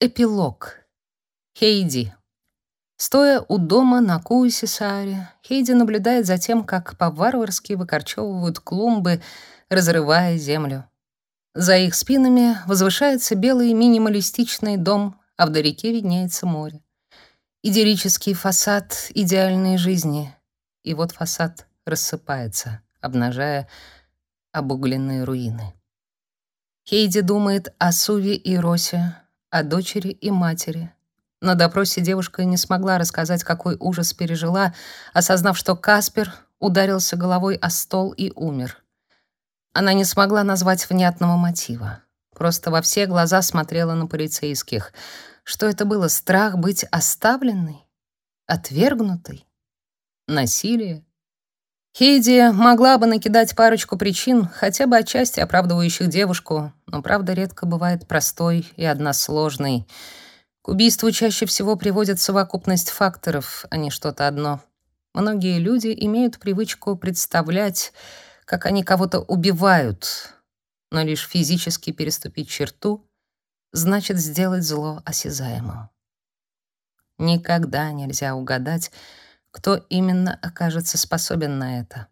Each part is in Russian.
Эпилог. Хейди. Стоя у дома на Куисисаре, Хейди наблюдает за тем, как по-варварски выкорчевывают клумбы, разрывая землю. За их спинами возвышается белый минималистичный дом, а вдалеке виднеется море. Идиллический фасад идеальной жизни. И вот фасад рассыпается, обнажая обугленные руины. Хейди думает о Суве и Росе, о дочери и матери. На допросе девушка не смогла рассказать, какой ужас пережила, осознав, что Каспер ударился головой о стол и умер. Она не смогла назвать внятного мотива. Просто во все глаза смотрела на полицейских. Что это было? Страх быть оставленной? Отвергнутой? Насилие? Хейди могла бы накидать парочку причин, хотя бы отчасти оправдывающих девушку, но правда редко бывает простой и односложной. К убийству чаще всего приводит совокупность факторов, а не что-то одно. Многие люди имеют привычку представлять, как они кого-то убивают, но лишь физически переступить черту значит сделать зло осязаемым. Никогда нельзя угадать, кто именно окажется способен на это.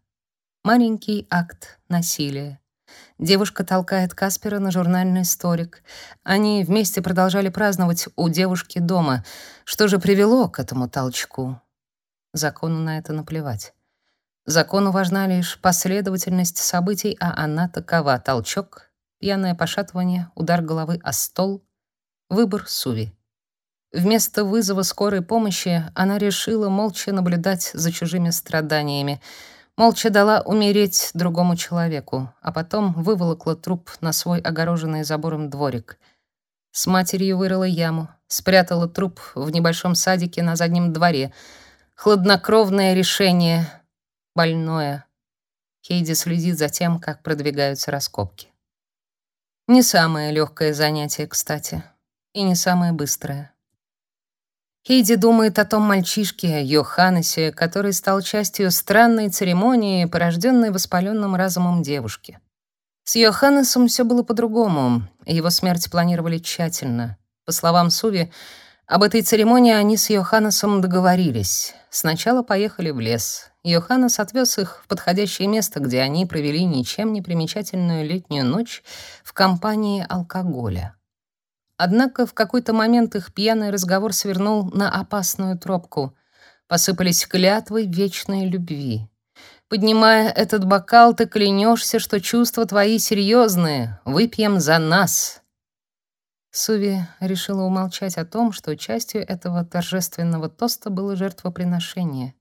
Маленький акт насилия. Девушка толкает Каспера на журнальный столик. Они вместе продолжали праздновать у девушки дома. Что же привело к этому толчку? Закону на это наплевать. Закону важна лишь последовательность событий, а она такова: толчок, пьяное пошатывание, удар головы о стол, выбор Суви. Вместо вызова скорой помощи она решила молча наблюдать за чужими страданиями, молча дала умереть другому человеку, а потом выволокла труп на свой огороженный забором дворик. С матерью вырыла яму, спрятала труп в небольшом садике на заднем дворе. Хладнокровное решение, больное. Хейди следит за тем, как продвигаются раскопки. Не самое легкое занятие, кстати, и не самое быстрое. Хейди думает о том мальчишке, Йоханнесе, который стал частью странной церемонии, порожденной воспаленным разумом девушки. С Йоханнесом все было по-другому. Его смерть планировали тщательно. По словам Суви, об этой церемонии они с Йоханнесом договорились. Сначала поехали в лес. Йоханнес отвез их в подходящее место, где они провели ничем не примечательную летнюю ночь в компании алкоголя. Однако в какой-то момент их пьяный разговор свернул на опасную тропку. Посыпались клятвы вечной любви. Поднимая этот бокал, ты клянешься, что чувства твои серьезные. Выпьем за нас. Суви решила умолчать о том, что частью этого торжественного тоста было жертвоприношение.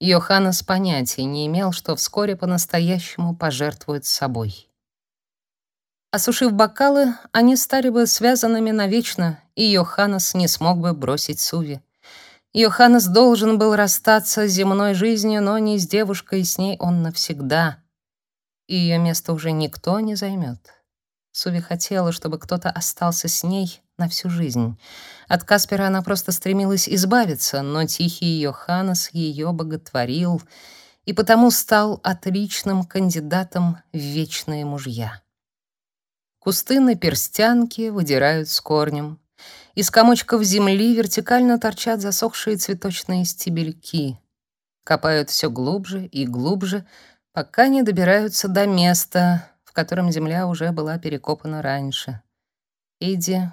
Йоханнес понятия не имел, что вскоре по-настоящему пожертвует собой. Осушив бокалы, они стали бы связанными навечно, и Йоханнес не смог бы бросить Суви. Йоханнес должен был расстаться с земной жизнью, но не с девушкой, с ней он навсегда. И ее место уже никто не займет. Суви хотела, чтобы кто-то остался с ней на всю жизнь. От Каспера она просто стремилась избавиться, но тихий Йоханнес ее боготворил и потому стал отличным кандидатом в вечные мужья. Кусты на перстянке выдирают с корнем. Из комочков земли вертикально торчат засохшие цветочные стебельки. Копают все глубже и глубже, пока не добираются до места, в котором земля уже была перекопана раньше. Эдди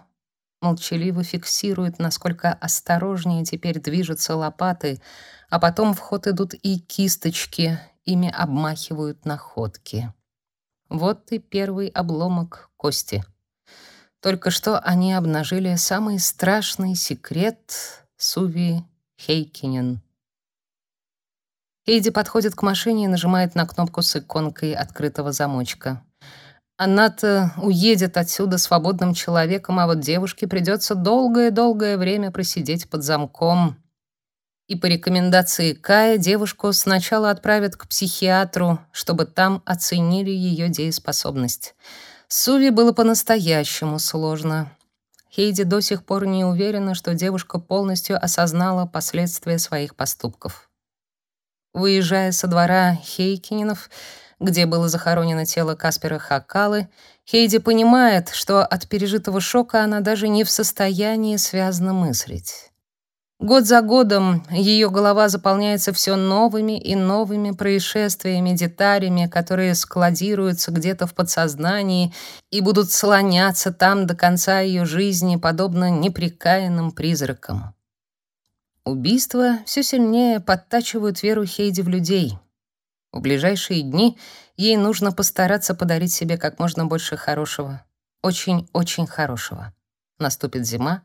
молчаливо фиксирует, насколько осторожнее теперь движутся лопаты, а потом в ход идут и кисточки, ими обмахивают находки. Вот и первый обломок кости. Только что они обнажили самый страшный секрет Суви Хейкинен. Хейди подходит к машине и нажимает на кнопку с иконкой открытого замочка. Она-то уедет отсюда свободным человеком, а вот девушке придется долгое-долгое время просидеть под замком и по рекомендации Кая девушку сначала отправят к психиатру, чтобы там оценили ее дееспособность. Суви было по-настоящему сложно. Хейди до сих пор не уверена, что девушка полностью осознала последствия своих поступков. Выезжая со двора Хейкининов, где было захоронено тело Каспера Хакалы, Хейди понимает, что от пережитого шока она даже не в состоянии связно мыслить. Год за годом ее голова заполняется все новыми и новыми происшествиями, деталями, которые складируются где-то в подсознании и будут слоняться там до конца ее жизни, подобно непрекаянным призракам. Убийства все сильнее подтачивают веру Хейди в людей. В ближайшие дни ей нужно постараться подарить себе как можно больше хорошего. Очень-очень хорошего. Наступит зима,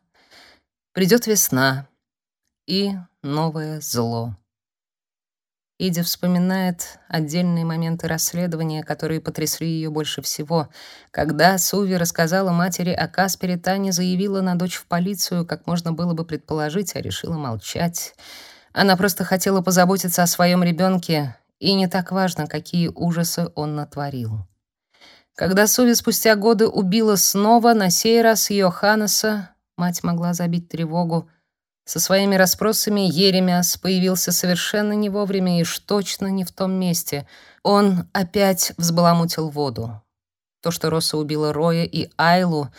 придет весна, и новое зло. Иди вспоминает отдельные моменты расследования, которые потрясли ее больше всего. Когда Суви рассказала матери о Каспере, Таня заявила на дочь в полицию, как можно было бы предположить, а решила молчать. Она просто хотела позаботиться о своем ребенке, и не так важно, какие ужасы он натворил. Когда Суви спустя годы убила снова, на сей раз Йоханнеса, мать могла забить тревогу, со своими расспросами Еремяс появился совершенно не вовремя и точно не в том месте. Он опять взбаламутил воду. То, что Роса убила Роя и Айлу,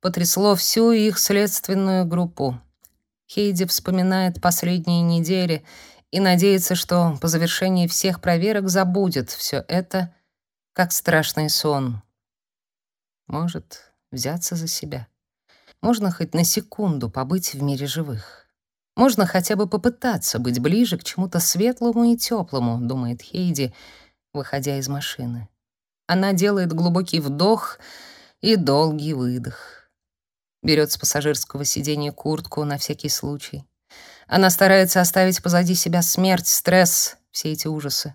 потрясло всю их следственную группу. Хейди вспоминает последние недели и надеется, что по завершении всех проверок забудет все это, как страшный сон. Может, взяться за себя. Можно хоть на секунду побыть в мире живых. Можно хотя бы попытаться быть ближе к чему-то светлому и теплому, думает Хейди, выходя из машины. Она делает глубокий вдох и долгий выдох. Берет с пассажирского сиденья куртку на всякий случай. Она старается оставить позади себя смерть, стресс, все эти ужасы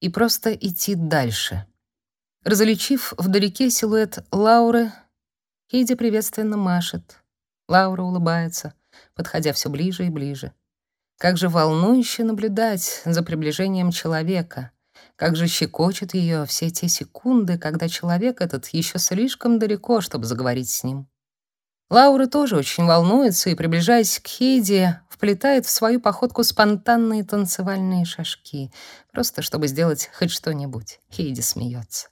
и просто идти дальше. Различив вдалеке силуэт Лауры, Хейди приветственно машет. Лаура улыбается подходя все ближе и ближе. Как же волнующе наблюдать за приближением человека. Как же щекочет ее все те секунды, когда человек этот еще слишком далеко, чтобы заговорить с ним. Лаура тоже очень волнуется и, приближаясь к Хейди, вплетает в свою походку спонтанные танцевальные шажки, просто чтобы сделать хоть что-нибудь. Хейди смеется.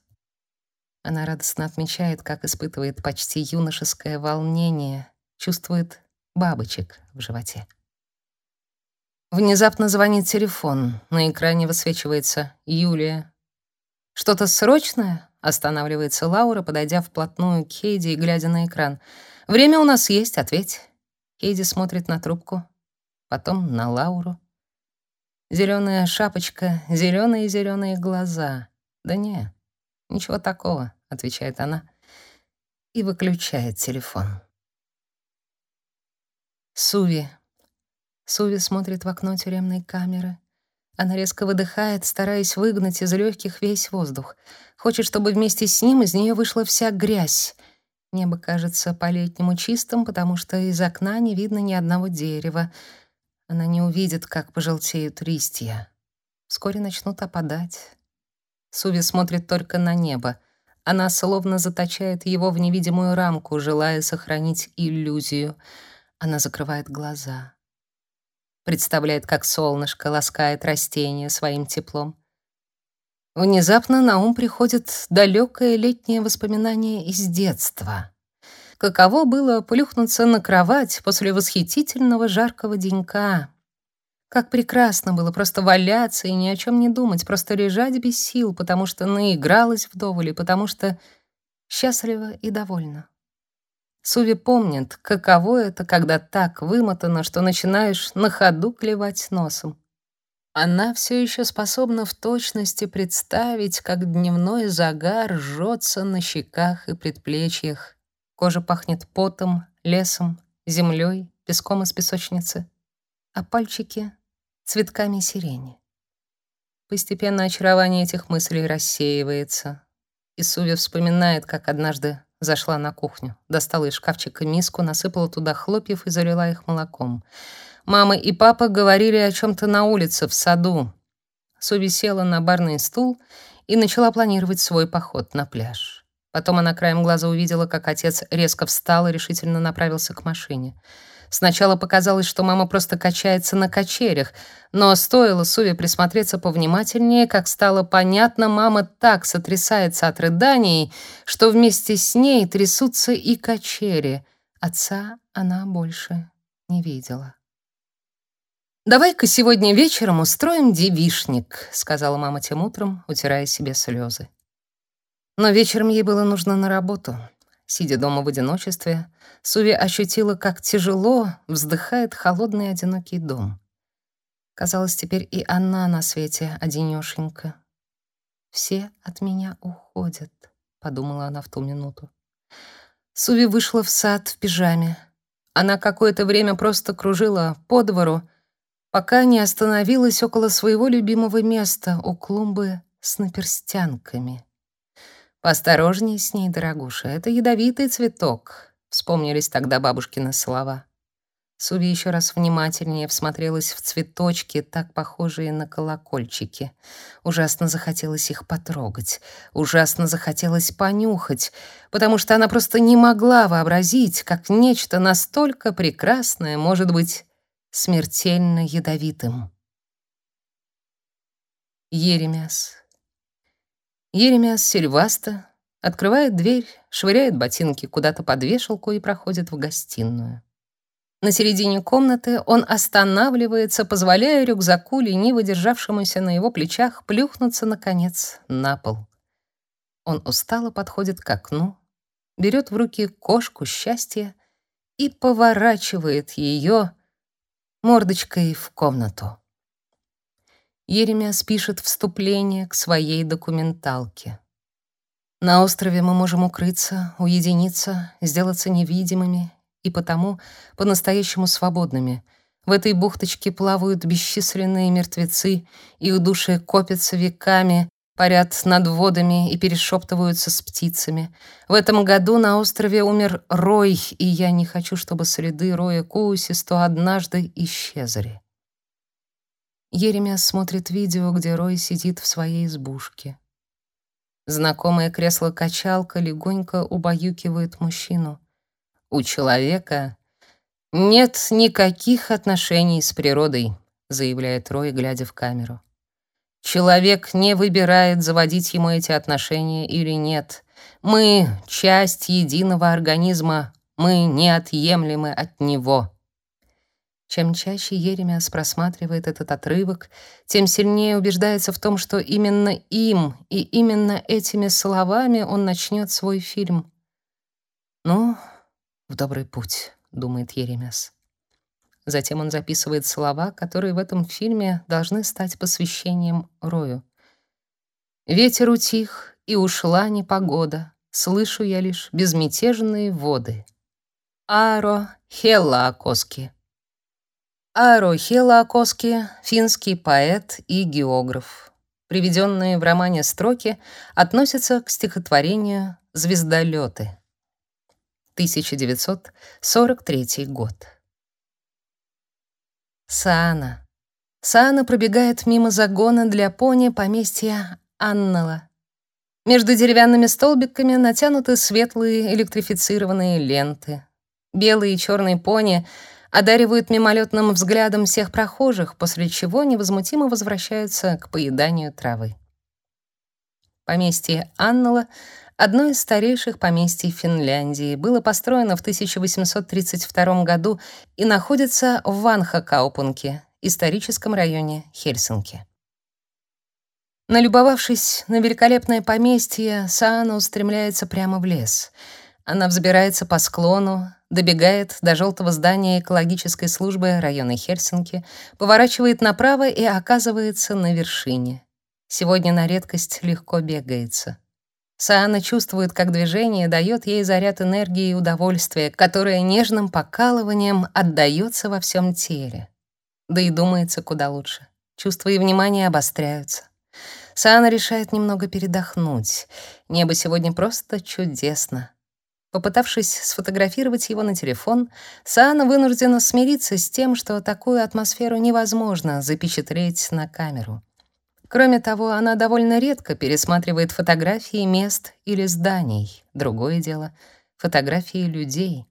Она радостно отмечает, как испытывает почти юношеское волнение, чувствует бабочек в животе. Внезапно звонит телефон. На экране высвечивается Юлия. «Что-то срочное?» — останавливается Лаура, подойдя вплотную к Хейди и глядя на экран. «Время у нас есть, ответь». Хейди смотрит на трубку, потом на Лауру. Зеленая шапочка, зеленые-зеленые глаза. «Да не, ничего такого», — отвечает она и выключает телефон. Суви. Суви смотрит в окно тюремной камеры. Она резко выдыхает, стараясь выгнать из легких весь воздух. Хочет, чтобы вместе с ним из нее вышла вся грязь. Небо кажется по-летнему чистым, потому что из окна не видно ни одного дерева. Она не увидит, как пожелтеют листья. Вскоре начнут опадать. Суви смотрит только на небо. Она словно заточает его в невидимую рамку, желая сохранить иллюзию — она закрывает глаза. Представляет, как солнышко ласкает растения своим теплом. Внезапно на ум приходит далекое летнее воспоминание из детства. Каково было плюхнуться на кровать после восхитительного жаркого денька. Как прекрасно было просто валяться и ни о чем не думать, просто лежать без сил, потому что наигралась вдоволь и потому что счастлива и довольна. Суви помнит, каково это, когда так вымотана, что начинаешь на ходу клевать носом. Она все еще способна в точности представить, как дневной загар жжется на щеках и предплечьях. Кожа пахнет потом, лесом, землей, песком из песочницы, а пальчики — цветками сирени. Постепенно очарование этих мыслей рассеивается, и Суви вспоминает, как однажды Зашла на кухню, достала из шкафчика миску, насыпала туда хлопьев и залила их молоком. Мама и папа говорили о чем то на улице, в саду. Суви села на барный стул и начала планировать свой поход на пляж. Потом она краем глаза увидела, как отец резко встал и решительно направился к машине. Сначала показалось, что мама просто качается на качелях, но стоило Суве присмотреться повнимательнее, как стало понятно, мама так сотрясается от рыданий, что вместе с ней трясутся и качели. Отца она больше не видела. «Давай-ка сегодня вечером устроим девишник», — сказала мама тем утром, утирая себе слезы. Но вечером ей было нужно на работу. Сидя дома в одиночестве, Суви ощутила, как тяжело вздыхает холодный одинокий дом. Казалось, теперь и она на свете одинёшенька. «Все от меня уходят», — подумала она в ту минуту. Суви вышла в сад в пижаме. Она какое-то время просто кружила по двору, пока не остановилась около своего любимого места у клумбы с наперстянками. «Поосторожней с ней, дорогуша, это ядовитый цветок», — вспомнились тогда бабушкины слова. Суви еще раз внимательнее всмотрелась в цветочки, так похожие на колокольчики. Ужасно захотелось их потрогать, ужасно захотелось понюхать, потому что она просто не могла вообразить, как нечто настолько прекрасное может быть смертельно ядовитым. Еремяс. Еремяс Сильваста открывает дверь, швыряет ботинки куда-то под вешалку и проходит в гостиную. На середине комнаты он останавливается, позволяя рюкзаку, лениво державшемуся на его плечах, плюхнуться, наконец, на пол. Он устало подходит к окну, берет в руки кошку счастья и поворачивает ее мордочкой в комнату. Еремиас пишет вступление к своей документалке. На острове мы можем укрыться, уединиться, сделаться невидимыми и потому по-настоящему свободными. В этой бухточке плавают бесчисленные мертвецы, их души копятся веками, парят над водами и перешептываются с птицами. В этом году на острове умер Рой, и я не хочу, чтобы следы Роя Коусисто однажды исчезли. Еремия смотрит видео, где Рой сидит в своей избушке. Знакомое кресло-качалка легонько убаюкивает мужчину. У человека нет никаких отношений с природой, заявляет Рой, глядя в камеру. Человек не выбирает, заводить ему эти отношения или нет. Мы — часть единого организма, мы неотъемлемы от него. Чем чаще Еремиас просматривает этот отрывок, тем сильнее убеждается в том, что именно им и именно этими словами он начнет свой фильм. «Ну, в добрый путь», — думает Еремиас. Затем он записывает слова, которые в этом фильме должны стать посвящением Рою. «Ветер утих, и ушла непогода, слышу я лишь безмятежные воды». Аро Хелла Акоски. Аро Хелла Акоски — финский поэт и географ. Приведенные в романе строки относятся к стихотворению «Звездолеты». 1943 год. Саана. Саана пробегает мимо загона для пони поместья Аннала. Между деревянными столбиками натянуты светлые электрифицированные ленты. Белые и черные пони одаривают мимолетным взглядом всех прохожих, после чего невозмутимо возвращаются к поеданию травы. Поместье Аннала одно из старейших поместий Финляндии, было построено в 1832 году и находится в Ванхакаупунке, историческом районе Хельсинки. Налюбовавшись на великолепное поместье, Саана устремляется прямо в лес. Она взбирается по склону, добегает до желтого здания экологической службы района Хельсинки, поворачивает направо и оказывается на вершине. Сегодня на редкость легко бегается. Саана чувствует, как движение дает ей заряд энергии и удовольствия, которое нежным покалыванием отдаётся во всем теле. Да и думается куда лучше. Чувства и внимание обостряются. Саана решает немного передохнуть. Небо сегодня просто чудесно. Попытавшись сфотографировать его на телефон, Саана вынуждена смириться с тем, что такую атмосферу невозможно запечатлеть на камеру. Кроме того, она довольно редко пересматривает фотографии мест или зданий. Другое дело — фотографии людей.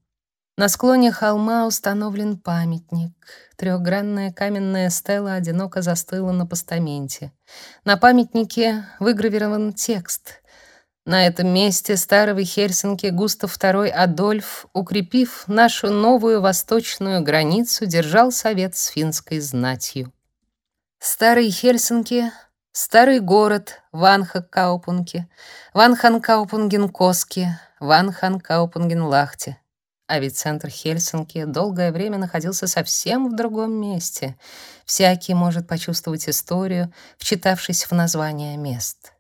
На склоне холма установлен памятник. Трехгранная каменная стела одиноко застыла на постаменте. На памятнике выгравирован текст. На этом месте старого Хельсинки Густав II Адольф, укрепив нашу новую восточную границу, держал совет с финской знатью. Старый Хельсинки — старый город Ванхакаупунки, Ванханкаупунгинкоски, Ванханкаупунгинлахти. А ведь центр Хельсинки долгое время находился совсем в другом месте. Всякий может почувствовать историю, вчитавшись в название мест.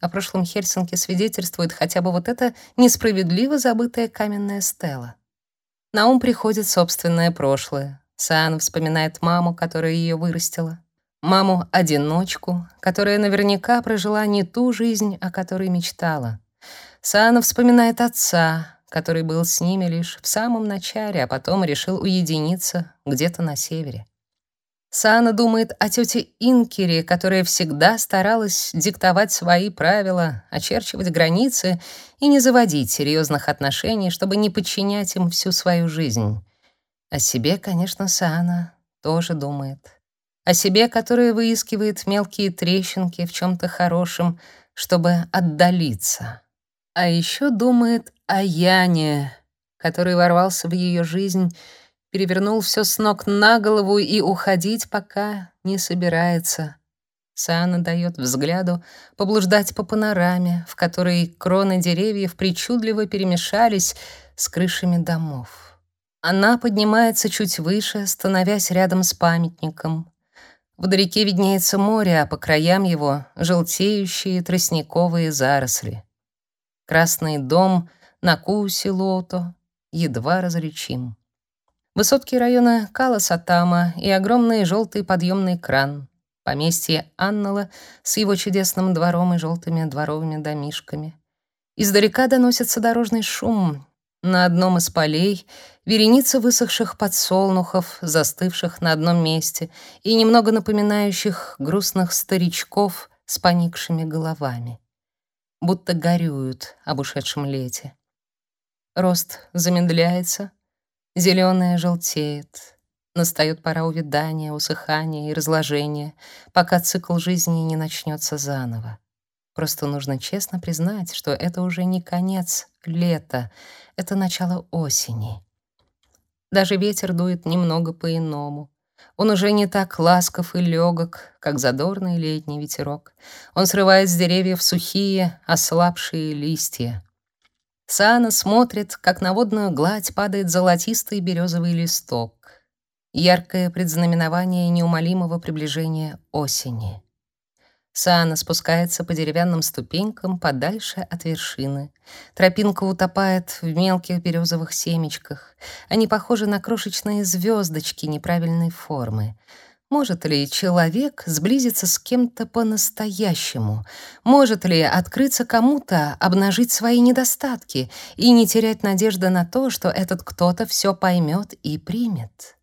О прошлом Хельсинки свидетельствует хотя бы вот эта несправедливо забытая каменная стела. На ум приходит собственное прошлое. Сан вспоминает маму, которая ее вырастила. Маму-одиночку, которая наверняка прожила не ту жизнь, о которой мечтала. Саана вспоминает отца, который был с ними лишь в самом начале, а потом решил уединиться где-то на севере. Саана думает о тете Инкере, которая всегда старалась диктовать свои правила, очерчивать границы и не заводить серьезных отношений, чтобы не подчинять им всю свою жизнь. О себе, конечно, Саана тоже думает. О себе, которая выискивает мелкие трещинки в чем то хорошем, чтобы отдалиться. А еще думает о Яне, который ворвался в ее жизнь, перевернул все с ног на голову и уходить пока не собирается. Саана дает взгляду поблуждать по панораме, в которой кроны деревьев причудливо перемешались с крышами домов. Она поднимается чуть выше, становясь рядом с памятником. Вдалеке виднеется море, а по краям его — желтеющие тростниковые заросли. Красный дом на Куси-Лото едва различим. Высотки района Каласатама и огромный желтый подъемный кран. Поместье Аннала с его чудесным двором и желтыми дворовыми домишками. Издалека доносится дорожный шум. На одном из полей вереница высохших подсолнухов, застывших на одном месте и немного напоминающих грустных старичков с поникшими головами будто горюют об ушедшем лете. Рост замедляется, зеленое желтеет. Настает пора увядания, усыхания и разложения, пока цикл жизни не начнется заново. Просто нужно честно признать, что это уже не конец лета, это начало осени. Даже ветер дует немного по-иному. Он уже не так ласков и легок, как задорный летний ветерок. Он срывает с деревьев сухие, ослабшие листья. Сана смотрит, как на водную гладь падает золотистый березовый листок. Яркое предзнаменование неумолимого приближения осени. Саана спускается по деревянным ступенькам подальше от вершины. Тропинка утопает в мелких березовых семечках. Они похожи на крошечные звездочки неправильной формы. Может ли человек сблизиться с кем-то по-настоящему? Может ли открыться кому-то, обнажить свои недостатки и не терять надежды на то, что этот кто-то все поймет и примет?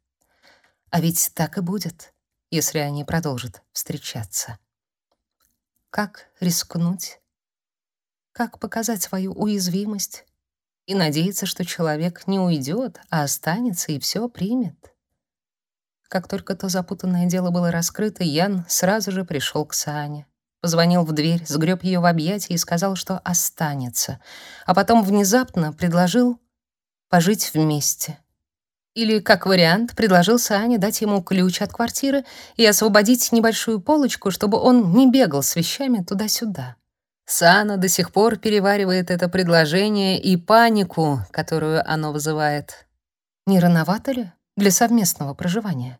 А ведь так и будет, если они продолжат встречаться. Как рискнуть? Как показать свою уязвимость? И надеяться, что человек не уйдет, а останется и все примет. Как только то запутанное дело было раскрыто, Ян сразу же пришел к Сане. Позвонил в дверь, сгреб ее в объятия и сказал, что останется. А потом внезапно предложил пожить вместе. Или, как вариант, предложил Сане дать ему ключ от квартиры и освободить небольшую полочку, чтобы он не бегал с вещами туда-сюда. Сана до сих пор переваривает это предложение и панику, которую оно вызывает. Не рановато ли для совместного проживания?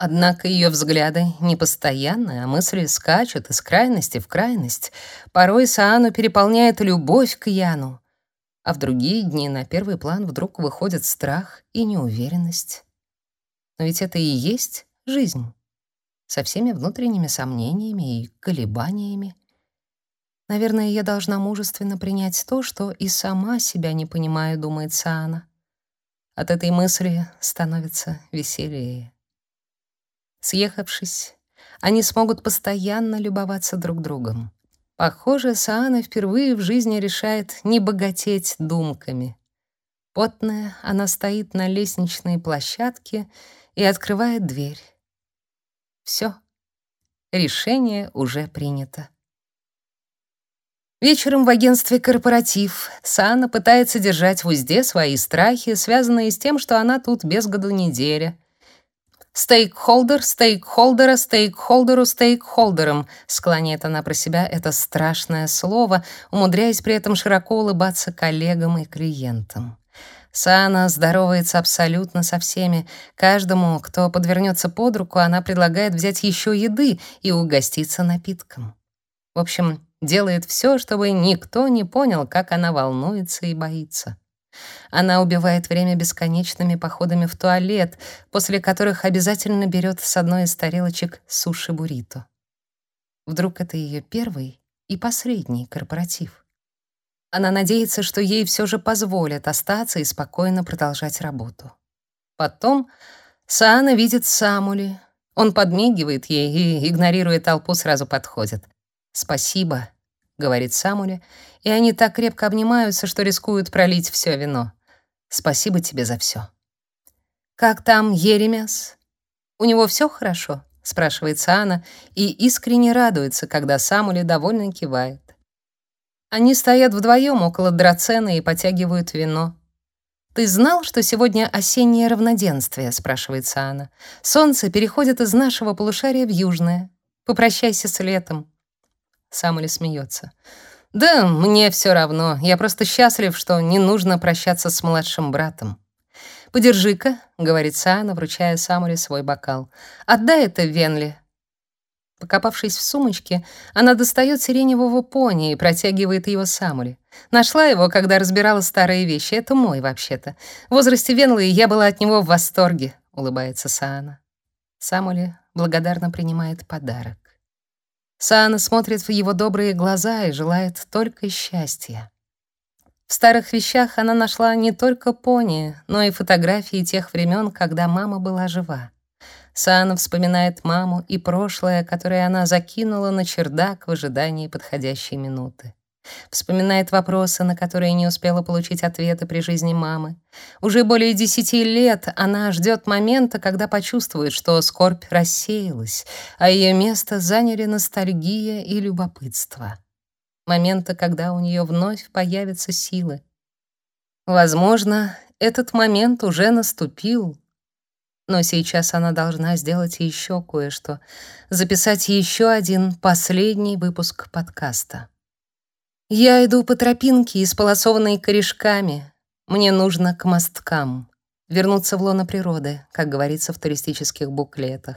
Однако ее взгляды не постоянны, а мысли скачут из крайности в крайность. Порой Саану переполняет любовь к Яну, а в другие дни на первый план вдруг выходит страх и неуверенность. Но ведь это и есть жизнь, со всеми внутренними сомнениями и колебаниями. Наверное, я должна мужественно принять то, что и сама себя не понимаю, думает Саана. От этой мысли становится веселее. Съехавшись, они смогут постоянно любоваться друг другом. Похоже, Саана впервые в жизни решает не богатеть думками. Потная, она стоит на лестничной площадке и открывает дверь. Все. Решение уже принято. Вечером в агентстве «Корпоратив» Саана пытается держать в узде свои страхи, связанные с тем, что она тут без году неделя. «Стейкхолдер, стейкхолдера, стейкхолдеру, стейкхолдером», склоняет она про себя это страшное слово, умудряясь при этом широко улыбаться коллегам и клиентам. Саана здоровается абсолютно со всеми. Каждому, кто подвернется под руку, она предлагает взять еще еды и угоститься напитком. В общем, делает все, чтобы никто не понял, как она волнуется и боится. Она убивает время бесконечными походами в туалет, после которых обязательно берет с одной из тарелочек суши-буррито. Вдруг это ее первый и последний корпоратив. Она надеется, что ей все же позволят остаться и спокойно продолжать работу. Потом Саана видит Самули. Он подмигивает ей и, игнорируя толпу, сразу подходит. «Спасибо», — говорит Самуля, и они так крепко обнимаются, что рискуют пролить все вино. «Спасибо тебе за все». «Как там Еремяс? У него все хорошо?» — спрашивает Саана и искренне радуется, когда Самуля довольно кивает. Они стоят вдвоем около драцена и потягивают вино. «Ты знал, что сегодня осеннее равноденствие?» — спрашивает Саана. «Солнце переходит из нашего полушария в южное. Попрощайся с летом». Самуэль смеется. Да, мне все равно. Я просто счастлив, что не нужно прощаться с младшим братом. Подержи-ка, говорит Саана, вручая Самуэлю свой бокал. Отдай это Венли. Покопавшись в сумочке, она достает сиреневого пони и протягивает его Самуле. Нашла его, когда разбирала старые вещи. Это мой, вообще-то. В возрасте Венлы я была от него в восторге, улыбается Саана. Самули благодарно принимает подарок. Саана смотрит в его добрые глаза и желает только счастья. В старых вещах она нашла не только пони, но и фотографии тех времен, когда мама была жива. Саана вспоминает маму и прошлое, которое она закинула на чердак в ожидании подходящей минуты. Вспоминает вопросы, на которые не успела получить ответы при жизни мамы. Уже более десяти лет она ждет момента, когда почувствует, что скорбь рассеялась, а ее место заняли ностальгия и любопытство. Момента, когда у нее вновь появятся силы. Возможно, этот момент уже наступил, но сейчас она должна сделать еще кое-что, записать еще один последний выпуск подкаста. Я иду по тропинке, исполосованной корешками. Мне нужно к мосткам. Вернуться в лоно природы, как говорится в туристических буклетах.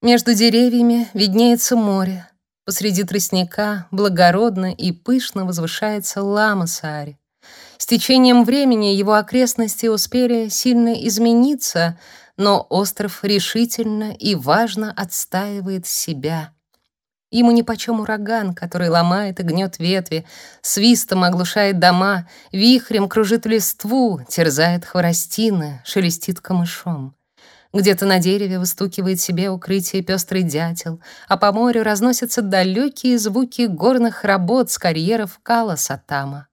Между деревьями виднеется море. Посреди тростника благородно и пышно возвышается Лама-Саари. С течением времени его окрестности успели сильно измениться, но остров решительно и важно отстаивает себя — Ему нипочем ураган, который ломает и гнет ветви, свистом оглушает дома, вихрем кружит листву, терзает хворостины, шелестит камышом. Где-то на дереве выстукивает себе укрытие пестрый дятел, а по морю разносятся далекие звуки горных работ с карьеров Кала-Сатама.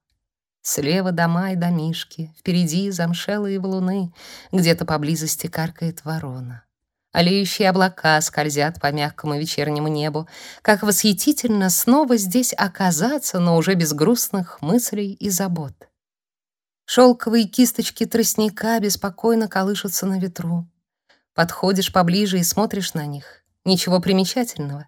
Слева дома и домишки, впереди замшелые валуны, где-то поблизости каркает ворона. Олеющие облака скользят по мягкому вечернему небу. Как восхитительно снова здесь оказаться, но уже без грустных мыслей и забот. Шелковые кисточки тростника беспокойно колышутся на ветру. Подходишь поближе и смотришь на них. Ничего примечательного.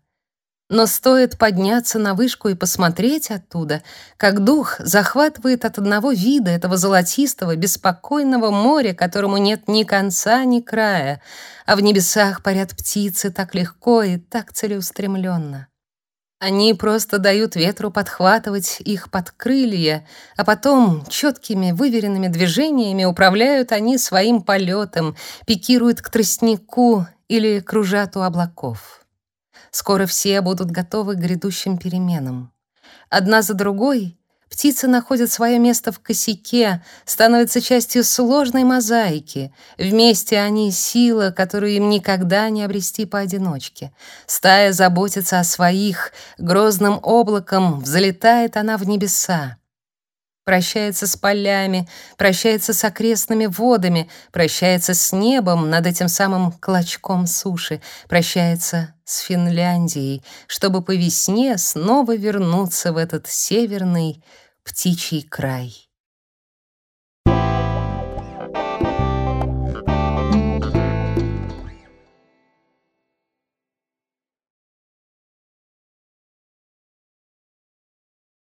Но стоит подняться на вышку и посмотреть оттуда, как дух захватывает от одного вида этого золотистого, беспокойного моря, которому нет ни конца, ни края, а в небесах парят птицы так легко и так целеустремленно. Они просто дают ветру подхватывать их под крылья, а потом четкими, выверенными движениями управляют они своим полетом, пикируют к тростнику или кружат у облаков. Скоро все будут готовы к грядущим переменам. Одна за другой Птица находит свое место в косяке, становится частью сложной мозаики. Вместе они — сила, которую им никогда не обрести поодиночке. Стая заботится о своих, грозным облаком взлетает она в небеса. Прощается с полями, прощается с окрестными водами, прощается с небом над этим самым клочком суши, прощается с Финляндией, чтобы по весне снова вернуться в этот северный птичий край.